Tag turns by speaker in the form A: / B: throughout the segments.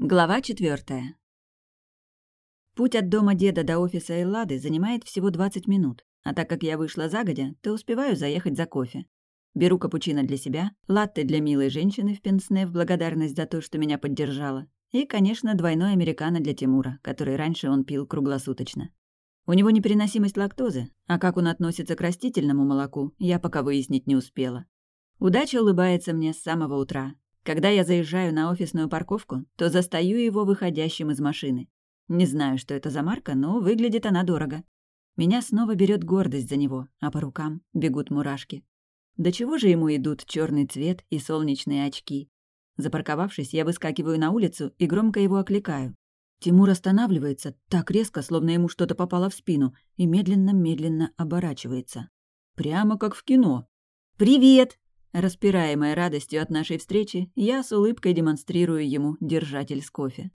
A: Глава четвертая. Путь от дома деда до офиса Эллады занимает всего 20 минут, а так как я вышла загодя, то успеваю заехать за кофе. Беру капучино для себя, латте для милой женщины в пенсне в благодарность за то, что меня поддержала, и, конечно, двойной американо для Тимура, который раньше он пил круглосуточно. У него непереносимость лактозы, а как он относится к растительному молоку, я пока выяснить не успела. Удача улыбается мне с самого утра, когда я заезжаю на офисную парковку, то застаю его выходящим из машины. Не знаю, что это за марка, но выглядит она дорого. Меня снова берет гордость за него, а по рукам бегут мурашки. До чего же ему идут черный цвет и солнечные очки? Запарковавшись, я выскакиваю на улицу и громко его окликаю. Тимур останавливается так резко, словно ему что-то попало в спину, и медленно-медленно оборачивается. Прямо как в кино. «Привет!» Распираемая радостью от нашей встречи, я с улыбкой демонстрирую ему держатель с кофе.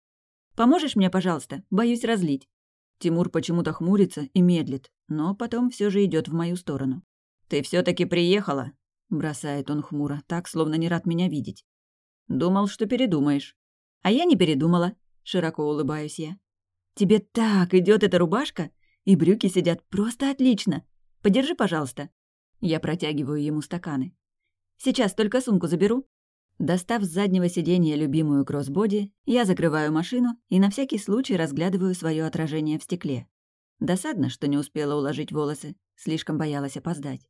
A: «Поможешь мне, пожалуйста? Боюсь разлить». Тимур почему-то хмурится и медлит, но потом все же идет в мою сторону. «Ты все таки приехала?» — бросает он хмуро, так, словно не рад меня видеть. «Думал, что передумаешь». «А я не передумала», — широко улыбаюсь я. «Тебе так идет эта рубашка, и брюки сидят просто отлично. Подержи, пожалуйста». Я протягиваю ему стаканы. Сейчас только сумку заберу». Достав с заднего сиденья любимую кроссбоди, я закрываю машину и на всякий случай разглядываю свое отражение в стекле. Досадно, что не успела уложить волосы, слишком боялась опоздать.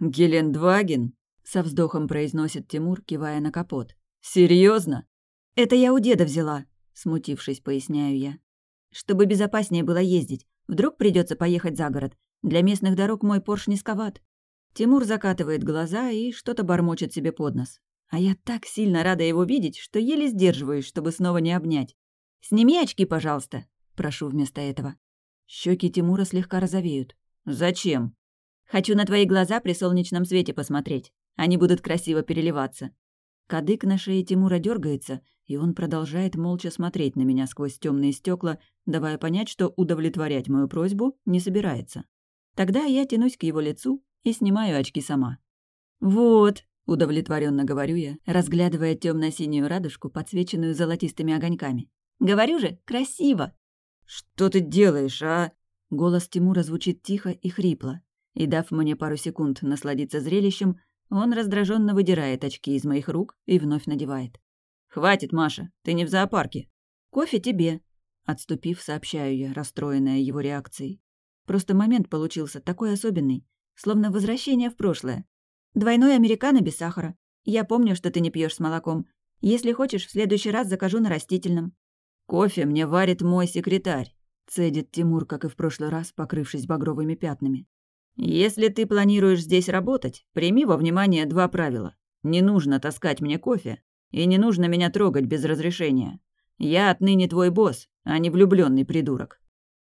B: «Гелендваген?» — со вздохом произносит Тимур, кивая на капот. Серьезно?
A: «Это я у деда взяла», — смутившись, поясняю я. «Чтобы безопаснее было ездить. Вдруг придется поехать за город. Для местных дорог мой Порш низковат». Тимур закатывает глаза и что-то бормочет себе под нос. А я так сильно рада его видеть, что еле сдерживаюсь, чтобы снова не обнять. «Сними очки, пожалуйста», — прошу вместо этого. Щеки Тимура слегка розовеют.
B: «Зачем?»
A: «Хочу на твои глаза при солнечном свете посмотреть. Они будут красиво переливаться». Кадык на шее Тимура дергается, и он продолжает молча смотреть на меня сквозь темные стекла, давая понять, что удовлетворять мою просьбу не собирается. Тогда я тянусь к его лицу и снимаю очки сама. «Вот», — удовлетворенно говорю я, разглядывая темно синюю радужку, подсвеченную золотистыми огоньками. «Говорю же, красиво!»
B: «Что ты делаешь, а?»
A: Голос Тимура звучит тихо и хрипло, и, дав мне пару секунд насладиться зрелищем, он раздраженно выдирает очки из моих рук и вновь надевает.
B: «Хватит, Маша, ты не в зоопарке».
A: «Кофе тебе», — отступив, сообщаю я, расстроенная его реакцией. Просто момент получился такой особенный, словно возвращение в прошлое. Двойной американо без сахара. Я помню, что ты не пьешь с молоком. Если хочешь, в следующий раз закажу на растительном».
B: «Кофе мне варит мой секретарь», —
A: цедит Тимур, как и в прошлый раз, покрывшись багровыми пятнами.
B: «Если ты планируешь здесь работать, прими во внимание два правила. Не нужно таскать мне кофе, и не нужно меня трогать без разрешения. Я отныне твой босс, а не влюбленный придурок».